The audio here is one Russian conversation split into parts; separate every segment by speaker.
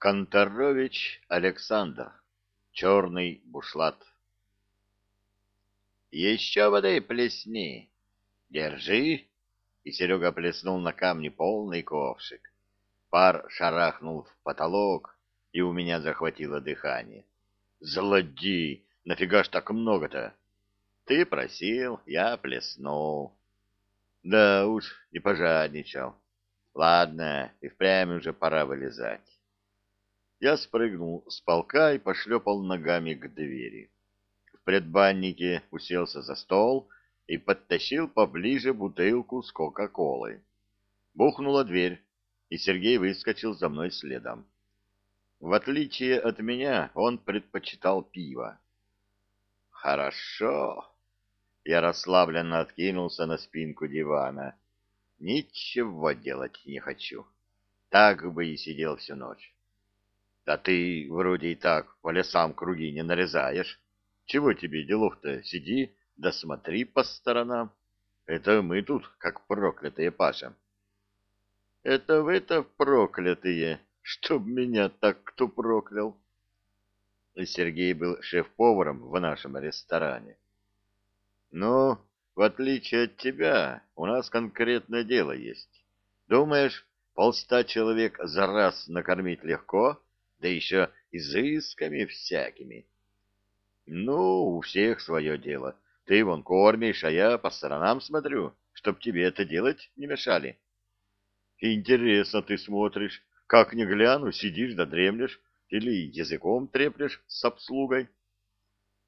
Speaker 1: Конторович Александр. Черный бушлат. Еще воды плесни. Держи. И Серега плеснул на камни полный ковшик. Пар шарахнул в потолок, и у меня захватило дыхание. Злодей! Нафига ж так много-то? Ты просил, я плеснул. Да уж, не пожадничал. Ладно, и впрямь уже пора вылезать. Я спрыгнул с полка и пошлепал ногами к двери. В предбаннике уселся за стол и подтащил поближе бутылку с кока-колой. Бухнула дверь, и Сергей выскочил за мной следом. В отличие от меня, он предпочитал пиво. «Хорошо!» Я расслабленно откинулся на спинку дивана. «Ничего делать не хочу. Так бы и сидел всю ночь». Да ты вроде и так по лесам круги не нарезаешь. Чего тебе делов-то? Сиди, да смотри по сторонам. Это мы тут, как проклятые, пашем. Это вы-то проклятые, чтоб меня так кто проклял. Сергей был шеф-поваром в нашем ресторане. Ну, в отличие от тебя, у нас конкретное дело есть. Думаешь, полста человек за раз накормить легко? — да еще изысками всякими. Ну, у всех свое дело. Ты вон кормишь, а я по сторонам смотрю, чтоб тебе это делать не мешали. Интересно ты смотришь, как не гляну, сидишь да дремлешь или языком треплешь с обслугой.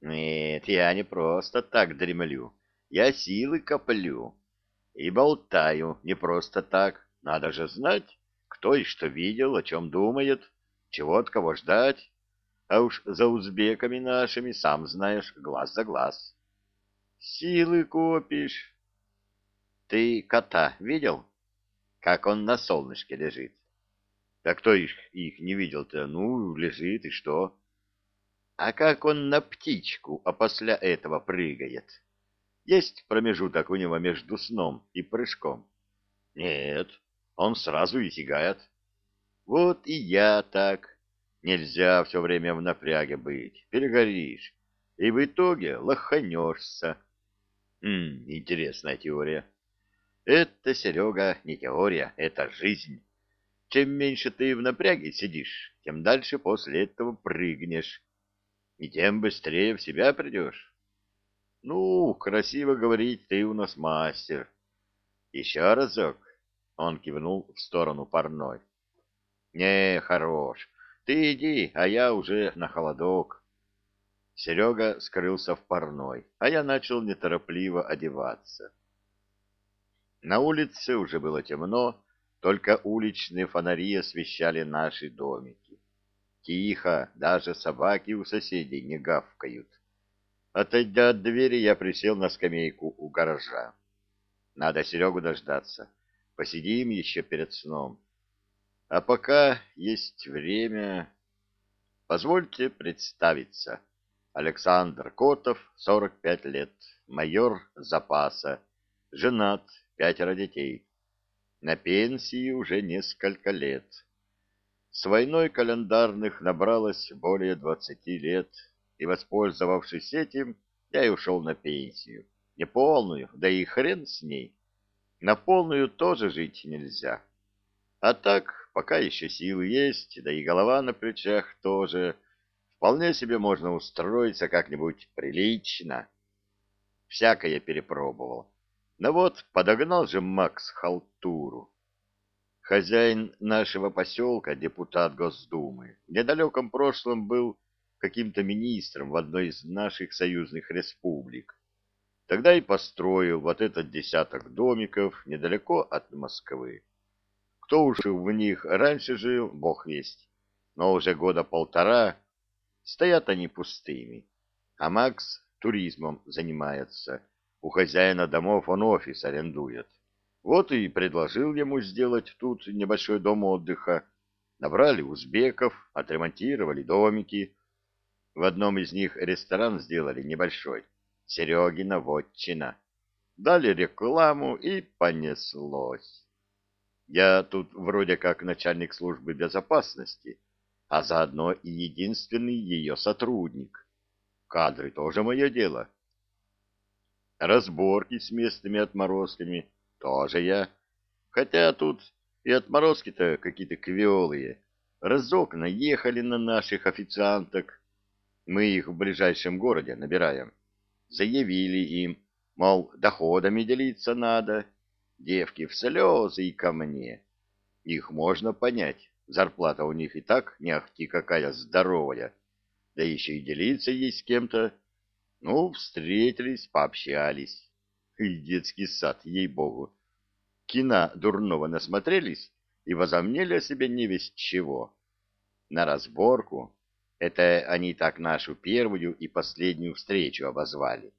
Speaker 1: Нет, я не просто так дремлю, я силы коплю. И болтаю не просто так, надо же знать, кто и что видел, о чем думает чего от кого ждать, а уж за узбеками нашими, сам знаешь, глаз за глаз. Силы копишь. Ты кота видел? Как он на солнышке лежит? Да кто их, их не видел-то? Ну, лежит, и что? А как он на птичку, а после этого прыгает? Есть промежуток у него между сном и прыжком? Нет, он сразу и сигает. Вот и я так. Нельзя все время в напряге быть. Перегоришь. И в итоге лоханешься. Хм, интересная теория. Это, Серега, не теория, это жизнь. Чем меньше ты в напряге сидишь, тем дальше после этого прыгнешь. И тем быстрее в себя придешь. Ну, красиво говорить, ты у нас мастер. Еще разок. Он кивнул в сторону парной. Не, хорош. Ты иди, а я уже на холодок. Серега скрылся в парной, а я начал неторопливо одеваться. На улице уже было темно, только уличные фонари освещали наши домики. Тихо, даже собаки у соседей не гавкают. Отойдя от двери, я присел на скамейку у гаража. Надо Серегу дождаться. Посидим еще перед сном. А пока есть время... Позвольте представиться. Александр Котов, 45 лет, майор запаса, женат, пятеро детей. На пенсии уже несколько лет. С войной календарных набралось более 20 лет, и, воспользовавшись этим, я и ушел на пенсию. Не полную, да и хрен с ней. На полную тоже жить нельзя. А так Пока еще силы есть, да и голова на плечах тоже. Вполне себе можно устроиться как-нибудь прилично. Всякое перепробовал. Но вот подогнал же Макс халтуру. Хозяин нашего поселка, депутат Госдумы, в недалеком прошлом был каким-то министром в одной из наших союзных республик. Тогда и построил вот этот десяток домиков недалеко от Москвы. Кто уж в них раньше жил, бог весть. Но уже года полтора стоят они пустыми. А Макс туризмом занимается. У хозяина домов он офис арендует. Вот и предложил ему сделать тут небольшой дом отдыха. Набрали узбеков, отремонтировали домики. В одном из них ресторан сделали небольшой. Серегина вотчина. Дали рекламу и понеслось. Я тут вроде как начальник службы безопасности, а заодно и единственный ее сотрудник. Кадры тоже мое дело. Разборки с местными отморозками тоже я. Хотя тут и отморозки-то какие-то квелые. Разок наехали на наших официанток. Мы их в ближайшем городе набираем. Заявили им, мол, доходами делиться надо. Девки в слезы и ко мне. Их можно понять. Зарплата у них и так не ахти какая здоровая. Да еще и делиться есть с кем-то. Ну, встретились, пообщались. И детский сад, ей-богу. Кина дурного насмотрелись и возомнили о себе не весть чего. На разборку это они так нашу первую и последнюю встречу обозвали.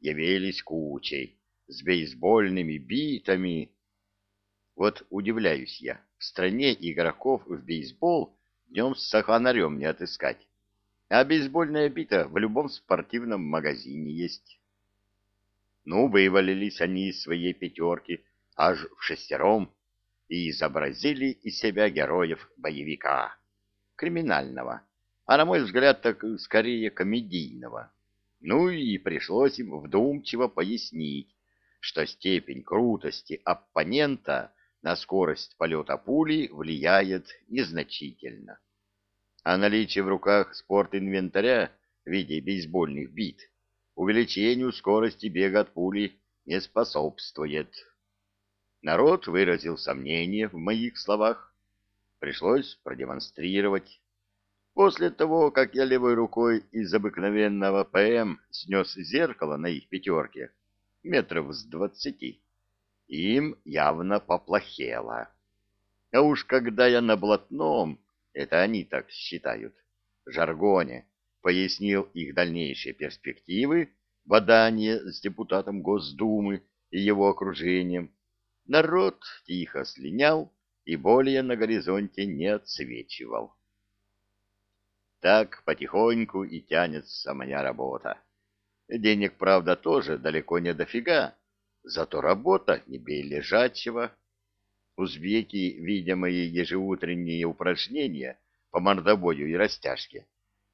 Speaker 1: Явились кучей, с бейсбольными битами. Вот удивляюсь я, в стране игроков в бейсбол днем с саханарем не отыскать. А бейсбольная бита в любом спортивном магазине есть. Ну, вывалились они из своей пятерки аж в шестером и изобразили из себя героев-боевика, криминального, а, на мой взгляд, так скорее комедийного. Ну и пришлось им вдумчиво пояснить, что степень крутости оппонента на скорость полета пули влияет незначительно. А наличие в руках спортинвентаря в виде бейсбольных бит увеличению скорости бега от пули не способствует. Народ выразил сомнение в моих словах. Пришлось продемонстрировать. После того, как я левой рукой из обыкновенного ПМ снес зеркало на их пятерке, метров с двадцати, им явно поплохело. А уж когда я на блатном, это они так считают, жаргоне, пояснил их дальнейшие перспективы, бадание с депутатом Госдумы и его окружением, Народ тихо слинял и более на горизонте не отсвечивал. Так потихоньку и тянется моя работа. Денег, правда, тоже далеко не дофига, зато работа не бей лежачего. Узбеки, видя мои ежеутренние упражнения по мордобою и растяжке,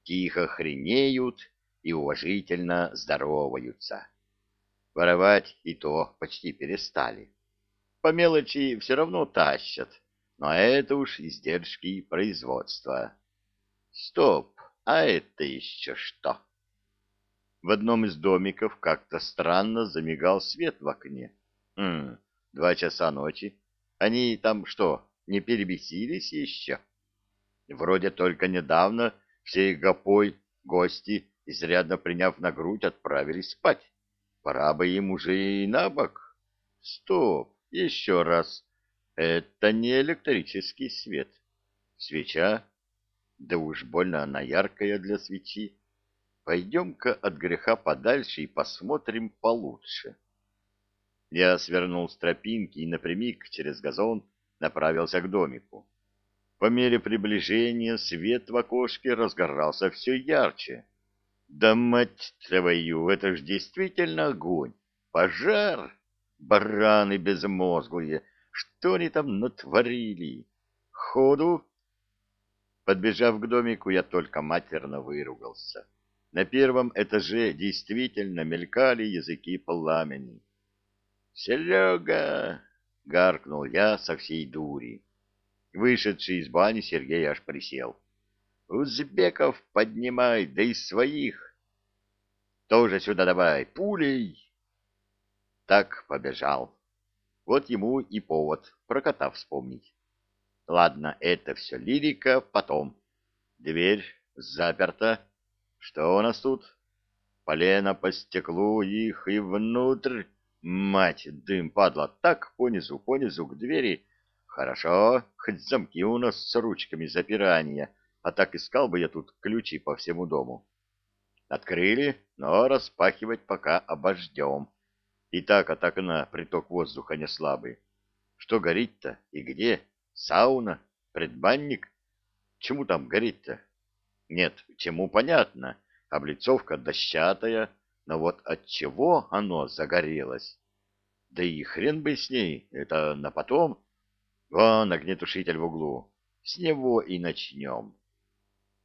Speaker 1: тихо хренеют и уважительно здороваются. Воровать и то почти перестали. По мелочи все равно тащат, но это уж издержки производства. Стоп, а это еще что? В одном из домиков как-то странно замигал свет в окне. Хм, два часа ночи. Они там что, не перебесились еще? Вроде только недавно всей гопой гости, изрядно приняв на грудь, отправились спать. Пора бы им уже и на бок. Стоп, еще раз. Это не электрический свет. Свеча? Да уж больно она яркая для свечи. Пойдем-ка от греха подальше и посмотрим получше. Я свернул с тропинки и напрямик через газон направился к домику. По мере приближения свет в окошке разгорался все ярче. Да мать твою, это ж действительно огонь! Пожар! Бараны безмозглые, что они там натворили? Ходу? Подбежав к домику, я только матерно выругался. На первом этаже действительно мелькали языки пламени. «Серега!» — гаркнул я со всей дури. Вышедший из бани Сергей аж присел. «Узбеков поднимай, да из своих!» «Тоже сюда давай, пулей!» Так побежал. Вот ему и повод про кота вспомнить. Ладно, это все лирика, потом. Дверь заперта. Что у нас тут? Полено по стеклу их и внутрь. Мать, дым, падла, так понизу, понизу к двери. Хорошо, хоть замки у нас с ручками запирания, а так искал бы я тут ключи по всему дому. Открыли, но распахивать пока обождем. И так от окна приток воздуха не слабый. Что горит-то и где? Сауна? Предбанник? Чему там горит-то? Нет, чему понятно. Облицовка дощатая, но вот от чего оно загорелось? Да и хрен бы с ней, это на потом. Вон огнетушитель в углу. С него и начнем.